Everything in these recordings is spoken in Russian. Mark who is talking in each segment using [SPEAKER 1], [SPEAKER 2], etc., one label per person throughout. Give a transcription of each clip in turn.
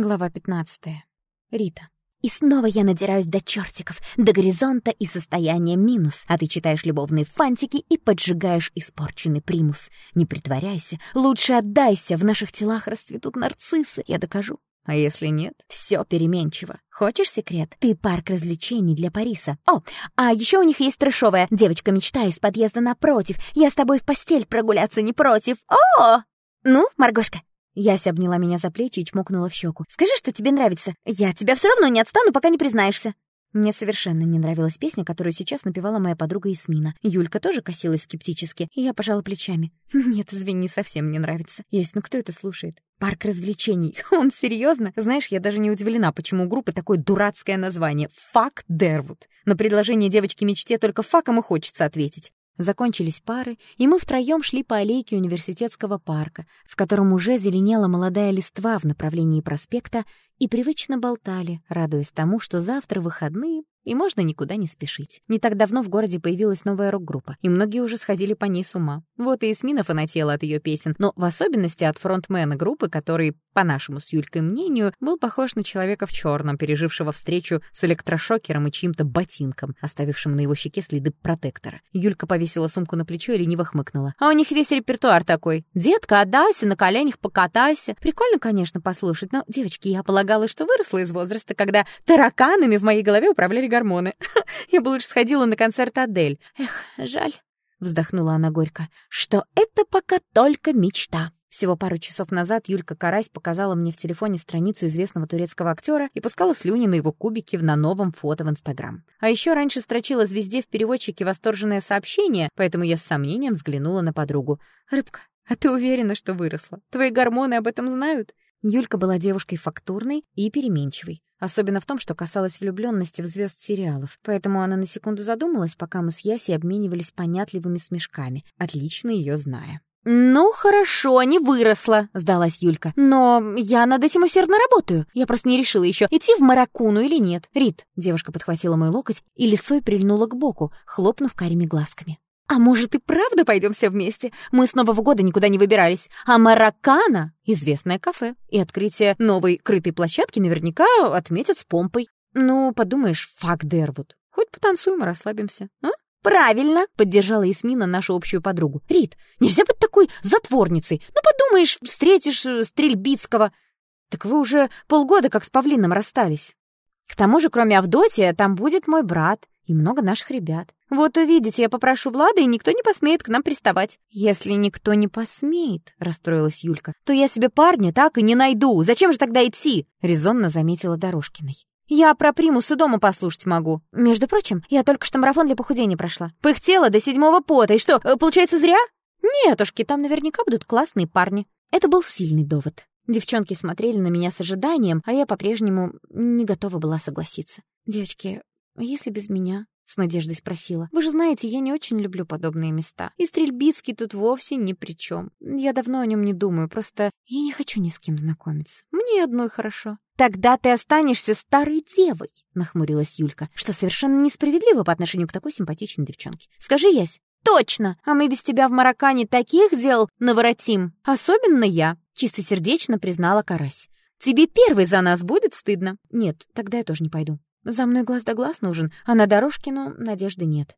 [SPEAKER 1] Глава 15. Рита.
[SPEAKER 2] И снова я надираюсь до чертиков, до горизонта и состояния минус, а ты читаешь любовные фантики и поджигаешь испорченный примус. Не притворяйся, лучше отдайся, в наших телах расцветут нарциссы, я докажу. А если нет, все переменчиво. Хочешь секрет? Ты парк развлечений для Париса. О, а еще у них есть трэшовая девочка-мечта из подъезда напротив. Я с тобой в постель прогуляться не против. О! Ну, Маргошка, Яся обняла меня за плечи и чмокнула в щеку. «Скажи, что тебе нравится. Я тебя все равно не отстану, пока не признаешься». Мне совершенно не нравилась песня, которую сейчас напевала моя подруга Исмина. Юлька тоже косилась скептически, и я пожала плечами. «Нет, извини, совсем не нравится. Ясь, ну кто это слушает? Парк развлечений. Он серьезно? Знаешь, я даже не удивлена, почему у группы такое дурацкое название. «Фак Дервуд». На предложение девочки-мечте только факом и хочется ответить. Закончились пары, и мы втроем шли по аллейке университетского парка, в котором уже зеленела молодая листва в направлении проспекта, и привычно болтали, радуясь тому, что завтра выходные, и можно никуда не спешить. Не так давно в городе появилась новая рок-группа, и многие уже сходили по ней с ума. Вот и Эсмина фанатела от ее песен, но в особенности от фронтмена группы, который, по нашему с Юлькой мнению, был похож на человека в черном, пережившего встречу с электрошокером и чьим-то ботинком, оставившим на его щеке следы протектора. Юлька повесила сумку на плечо и лениво хмыкнула. «А у них весь репертуар такой. Детка, отдайся, на коленях покатайся. Прикольно, конечно, послушать, но, девочки, я полагала, что выросла из возраста, когда тараканами в моей голове управляли гормоны. Я бы лучше сходила на концерт Адель. Эх, жаль, вздохнула она горько, что это пока только мечта. Всего пару часов назад Юлька Карась показала мне в телефоне страницу известного турецкого актера и пускала слюни на его кубики на новом фото в Инстаграм. А еще раньше строчила звезде в переводчике восторженное сообщение, поэтому я с сомнением взглянула на подругу. «Рыбка, а ты уверена, что выросла? Твои гормоны об этом знают?» Юлька была девушкой фактурной и переменчивой. Особенно в том, что касалось влюбленности в звезд сериалов. Поэтому она на секунду задумалась, пока мы с Ясей обменивались понятливыми смешками, отлично ее зная. «Ну, хорошо, не выросла», — сдалась Юлька. «Но я над этим усердно работаю. Я просто не решила еще, идти в Маракуну или нет». «Рит», — девушка подхватила мой локоть и лисой прильнула к боку, хлопнув карими глазками. «А может, и правда пойдем все вместе? Мы с Нового года никуда не выбирались. А Маракана — известное кафе, и открытие новой крытой площадки наверняка отметят с помпой. Ну, подумаешь, фак Дервуд. Хоть потанцуем и расслабимся, а?» «Правильно!» — поддержала Ясмина нашу общую подругу. «Рит, нельзя быть такой затворницей. Ну, подумаешь, встретишь э, Стрельбицкого. Так вы уже полгода как с Павлином расстались. К тому же, кроме Авдотья, там будет мой брат и много наших ребят. Вот увидите, я попрошу Влада, и никто не посмеет к нам приставать. Если никто не посмеет, расстроилась Юлька, то я себе парня так и не найду. Зачем же тогда идти? резонно заметила Дорожкиной. Я про примусы дома послушать могу. Между прочим, я только что марафон для похудения прошла. Пыхтела до седьмого пота. И что, э, получается, зря? Нетушки, там наверняка будут классные парни. Это был сильный довод. Девчонки смотрели на меня с ожиданием, а я по-прежнему не готова была согласиться. «Девочки, а если без меня?» — с надеждой спросила. «Вы же знаете, я не очень люблю подобные места. И Стрельбицкий тут вовсе ни при чем. Я давно о нем не думаю, просто я не хочу ни с кем знакомиться. Мне одной хорошо». «Тогда ты останешься старой девой», — нахмурилась Юлька, что совершенно несправедливо по отношению к такой симпатичной девчонке. «Скажи, Ясь». «Точно! А мы без тебя в Мароккане таких дел наворотим. Особенно я», — чистосердечно признала Карась. «Тебе первый за нас будет стыдно?» «Нет, тогда я тоже не пойду. За мной глаз да глаз нужен, а на дорожке, ну, надежды нет.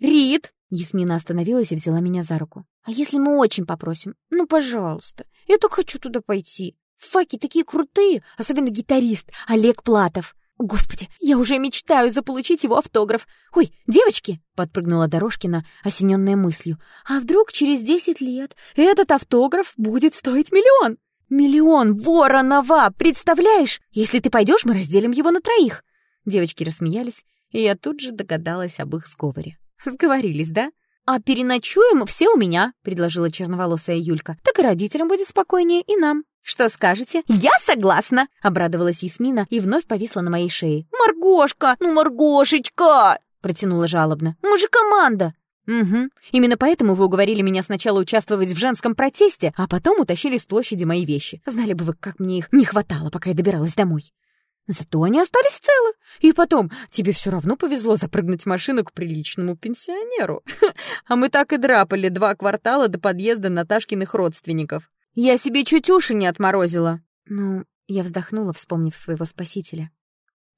[SPEAKER 2] «Рит!» — Ясмина остановилась и взяла меня за руку. «А если мы очень попросим? Ну, пожалуйста. Я так хочу туда пойти. Факи такие крутые, особенно гитарист Олег Платов. Господи, я уже мечтаю заполучить его автограф. Ой, девочки!» — подпрыгнула Дорожкина, осененная мыслью. «А вдруг через десять лет этот автограф будет стоить миллион?» «Миллион! Воронова! Представляешь? Если ты пойдешь, мы разделим его на троих. Девочки рассмеялись, и я тут же догадалась об их сговоре. Сговорились, да? «А переночуем все у меня», — предложила черноволосая Юлька. «Так и родителям будет спокойнее, и нам». «Что скажете?» «Я согласна!» — обрадовалась Ясмина и вновь повисла на моей шее. «Маргошка! Ну, Маргошечка!» — протянула жалобно. «Мы же команда!» «Угу. Именно поэтому вы уговорили меня сначала участвовать в женском протесте, а потом утащили с площади мои вещи. Знали бы вы, как мне их не хватало, пока я добиралась домой». Зато они остались целы. И потом, тебе все равно повезло запрыгнуть в машину к приличному пенсионеру. А мы так и драпали два квартала до подъезда Наташкиных родственников. Я себе чуть уши не отморозила. Ну, Я вздохнула, вспомнив своего спасителя.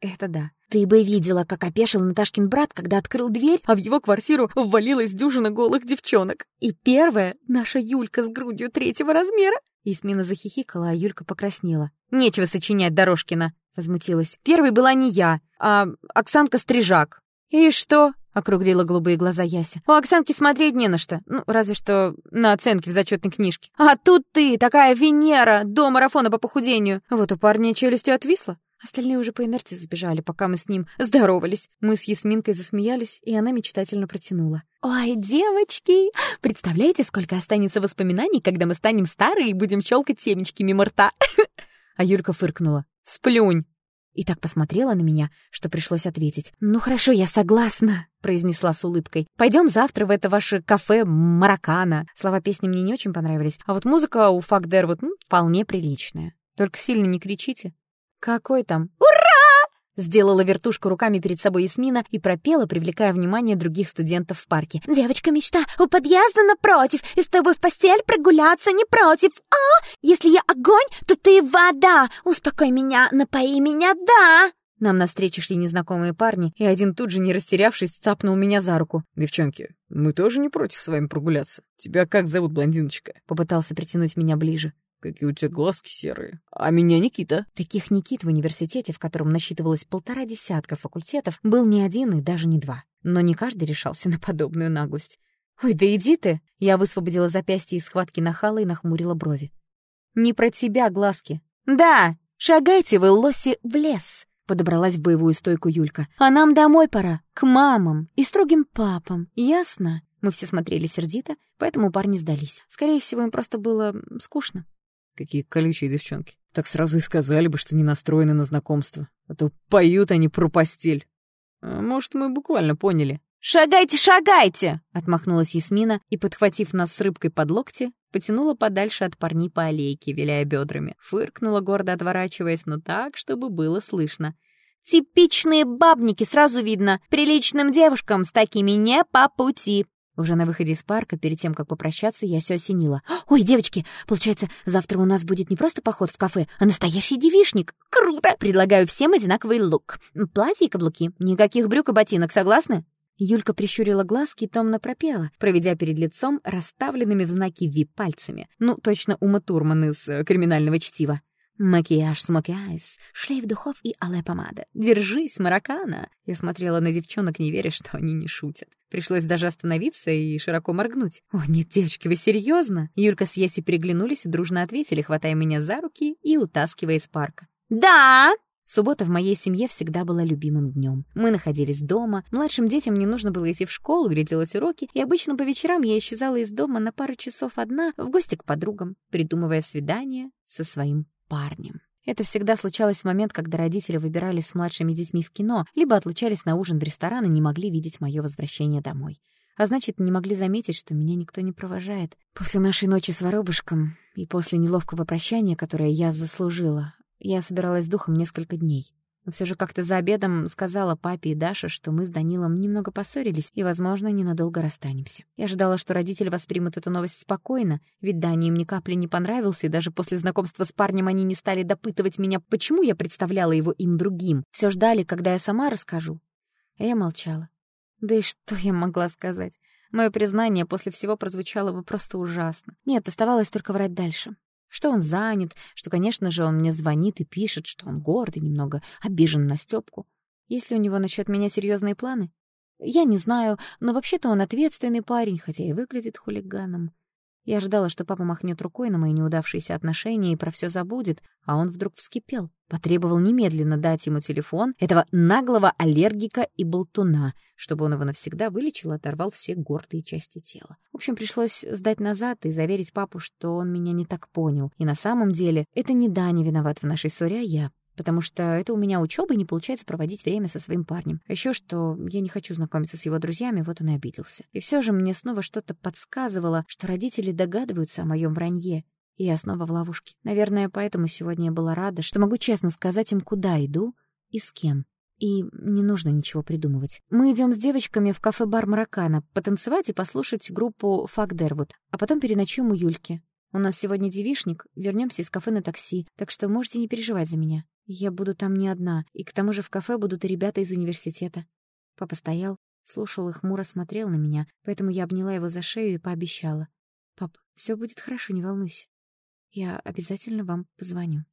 [SPEAKER 2] Это да. Ты бы видела, как опешил Наташкин брат, когда открыл дверь, а в его квартиру ввалилась дюжина голых девчонок. И первая — наша Юлька с грудью третьего размера. Ясмина захихикала, а Юлька покраснела. «Нечего сочинять, Дорожкина!» — возмутилась. «Первой была не я, а Оксанка Стрижак». «И что?» — округлила голубые глаза Яся. «У Оксанки смотреть не на что. Ну, разве что на оценки в зачетной книжке. А тут ты, такая Венера, до марафона по похудению. Вот у парня челюстью отвисла. Остальные уже по инерции сбежали, пока мы с ним здоровались. Мы с Ясминкой засмеялись, и она мечтательно протянула. «Ой, девочки! Представляете, сколько останется воспоминаний, когда мы станем старые и будем щелкать семечки мимо рта?» А Юлька фыркнула. «Сплюнь!» И так посмотрела на меня, что пришлось ответить. «Ну хорошо, я согласна», — произнесла с улыбкой. «Пойдем завтра в это ваше кафе Маракана». Слова песни мне не очень понравились, а вот музыка у Факдер вот ну, вполне приличная. Только сильно не кричите. «Какой там?» «Ура!» Сделала вертушку руками перед собой Ясмина и пропела, привлекая внимание других студентов в парке.
[SPEAKER 3] «Девочка-мечта у подъезда напротив, и с тобой в постель прогуляться не против. А, если я огонь, ты вода. Успокой меня, напои меня, да!»
[SPEAKER 2] Нам навстречу шли незнакомые парни, и один тут же, не растерявшись, цапнул меня за руку.
[SPEAKER 4] «Девчонки, мы тоже не против с вами прогуляться. Тебя как зовут, блондиночка?»
[SPEAKER 2] Попытался притянуть меня ближе.
[SPEAKER 4] Какие у тебя глазки серые. А меня Никита.
[SPEAKER 2] Таких Никит в университете, в котором насчитывалось полтора десятка факультетов, был не один и даже не два. Но не каждый решался на подобную наглость. «Ой, да иди ты!» Я высвободила запястье из схватки нахала и нахмурила брови. «Не про тебя, глазки!» «Да! Шагайте вы, лоси, в лес!» Подобралась в боевую стойку Юлька. «А нам домой пора, к мамам и строгим папам, ясно?» Мы все смотрели сердито, поэтому парни сдались. Скорее всего, им просто было скучно.
[SPEAKER 4] Какие колючие девчонки. Так сразу и сказали бы, что не настроены на знакомство. А то поют они про постель. А может, мы буквально поняли.
[SPEAKER 3] «Шагайте, шагайте!»
[SPEAKER 2] — отмахнулась Ясмина и, подхватив нас с рыбкой под локти, потянула подальше от парней по аллейке, виляя бедрами. Фыркнула, гордо отворачиваясь, но так, чтобы было слышно.
[SPEAKER 3] «Типичные бабники, сразу видно. Приличным девушкам с такими не по пути.
[SPEAKER 2] Уже на выходе из парка, перед тем, как попрощаться, я все осенила. «Ой, девочки, получается, завтра у нас будет не просто поход в кафе, а настоящий девишник. Круто! Предлагаю всем одинаковый лук. Платье и каблуки. Никаких брюк и ботинок, согласны?» Юлька прищурила глазки и томно пропела, проведя перед лицом расставленными в знаки Ви пальцами. Ну, точно Ума Турман из э, «Криминального чтива». Макияж смоки айс, шлейф духов и алая помада. Держись, маракана! Я смотрела на девчонок, не веря, что они не шутят. Пришлось даже остановиться и широко моргнуть. «О, нет, девочки, вы серьезно? Юлька с Еси переглянулись и дружно ответили, хватая меня за руки и утаскивая из парка.
[SPEAKER 3] «Да!»
[SPEAKER 2] Суббота в моей семье всегда была любимым днем. Мы находились дома, младшим детям не нужно было идти в школу или делать уроки, и обычно по вечерам я исчезала из дома на пару часов одна в гости к подругам, придумывая свидание со своим парнем. Это всегда случалось в момент, когда родители выбирались с младшими детьми в кино, либо отлучались на ужин в ресторан и не могли видеть мое возвращение домой. А значит, не могли заметить, что меня никто не провожает. После нашей ночи с воробушком и после неловкого прощания, которое я заслужила, я собиралась духом несколько дней. Но все же как-то за обедом сказала папе и Даше, что мы с Данилом немного поссорились и, возможно, ненадолго расстанемся. Я ожидала, что родители воспримут эту новость спокойно, ведь Дане им ни капли не понравился, и даже после знакомства с парнем они не стали допытывать меня, почему я представляла его им другим. Все ждали, когда я сама расскажу. А я молчала. Да и что я могла сказать? Мое признание после всего прозвучало бы просто ужасно. Нет, оставалось только врать дальше что он занят, что, конечно же, он мне звонит и пишет, что он горд и немного обижен на Стёпку. Есть ли у него насчет меня серьезные планы? Я не знаю, но вообще-то он ответственный парень, хотя и выглядит хулиганом. Я ожидала, что папа махнет рукой на мои неудавшиеся отношения и про все забудет, а он вдруг вскипел. Потребовал немедленно дать ему телефон этого наглого аллергика и болтуна, чтобы он его навсегда вылечил и оторвал все гордые части тела. В общем, пришлось сдать назад и заверить папу, что он меня не так понял. И на самом деле это не Даня виноват в нашей ссоре, а я потому что это у меня учеба и не получается проводить время со своим парнем. Еще что я не хочу знакомиться с его друзьями, вот он и обиделся. И все же мне снова что-то подсказывало, что родители догадываются о моем вранье, и я снова в ловушке. Наверное, поэтому сегодня я была рада, что могу честно сказать им, куда иду и с кем. И не нужно ничего придумывать. Мы идем с девочками в кафе-бар Маракана потанцевать и послушать группу Фак Дервуд, а потом переночуем у Юльки.
[SPEAKER 1] У нас сегодня девишник, вернемся из кафе на такси, так что можете не переживать за меня. Я буду там не одна, и к тому же в кафе будут и ребята из университета». Папа стоял, слушал и хмуро смотрел на меня, поэтому я обняла его за шею и пообещала. «Пап, все будет хорошо, не волнуйся. Я обязательно вам позвоню».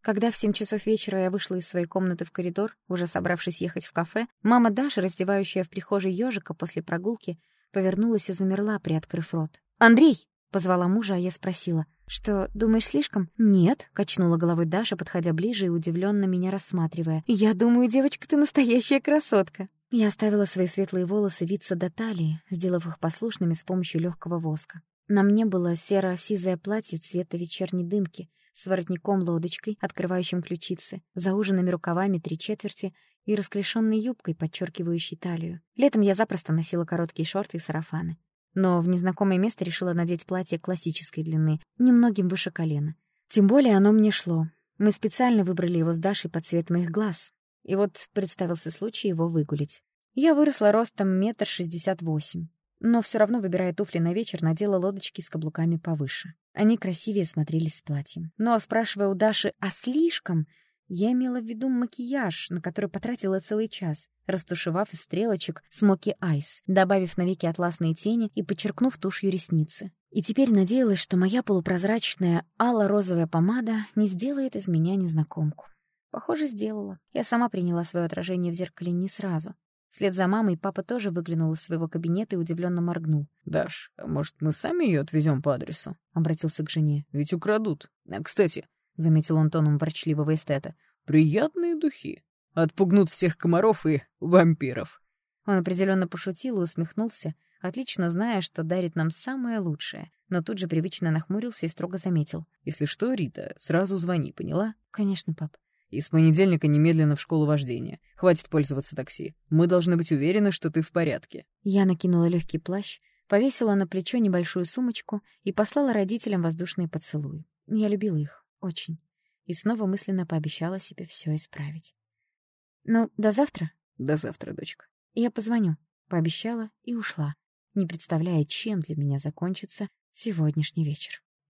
[SPEAKER 1] Когда в семь часов вечера я вышла из своей комнаты в коридор, уже собравшись ехать в кафе, мама Даша, раздевающая в прихожей ежика после прогулки, повернулась и замерла, приоткрыв рот. «Андрей!» — позвала мужа, а я спросила. «Что, думаешь, слишком?» «Нет», — качнула головой Даша, подходя ближе и удивленно меня рассматривая. «Я думаю, девочка, ты настоящая красотка». Я оставила свои светлые волосы виться до талии, сделав их послушными с помощью легкого воска. На мне было серо-сизое платье цвета вечерней дымки с воротником-лодочкой, открывающим ключицы, зауженными рукавами три четверти и расклешенной юбкой, подчеркивающей талию. Летом я запросто носила короткие шорты и сарафаны. Но в незнакомое место решила надеть платье классической длины, немногим выше колена. Тем более оно мне шло. Мы специально выбрали его с Дашей под цвет моих глаз. И вот представился случай его выгулить. Я выросла ростом метр шестьдесят восемь но все равно, выбирая туфли на вечер, надела лодочки с каблуками повыше. Они красивее смотрелись с платьем. Но, спрашивая у Даши «а слишком?», я имела в виду макияж, на который потратила целый час, растушевав из стрелочек смоки айс, добавив на веки атласные тени и подчеркнув тушью ресницы. И теперь надеялась, что моя полупрозрачная ало-розовая помада не сделает из меня незнакомку. Похоже, сделала. Я сама приняла свое отражение в зеркале не сразу. Вслед за мамой папа тоже выглянул из своего кабинета и удивленно моргнул.
[SPEAKER 4] «Даш, а может, мы сами ее отвезем по адресу?» — обратился к жене. «Ведь украдут. А, кстати, — заметил он тоном ворчливого эстета, — приятные духи. Отпугнут всех комаров и вампиров».
[SPEAKER 1] Он определенно пошутил и усмехнулся, отлично зная, что дарит нам самое лучшее, но тут же привычно нахмурился и строго заметил.
[SPEAKER 4] «Если что, Рита, сразу звони, поняла?»
[SPEAKER 1] «Конечно, пап».
[SPEAKER 4] И с понедельника немедленно в школу вождения. Хватит пользоваться такси. Мы должны быть уверены, что ты в порядке.
[SPEAKER 1] Я накинула легкий плащ, повесила на плечо небольшую сумочку и послала родителям воздушные поцелуи. Я любила их. Очень. И снова мысленно пообещала себе все исправить. «Ну, до завтра?»
[SPEAKER 4] «До завтра, дочка».
[SPEAKER 1] «Я позвоню», — пообещала и ушла, не представляя, чем для меня закончится сегодняшний вечер.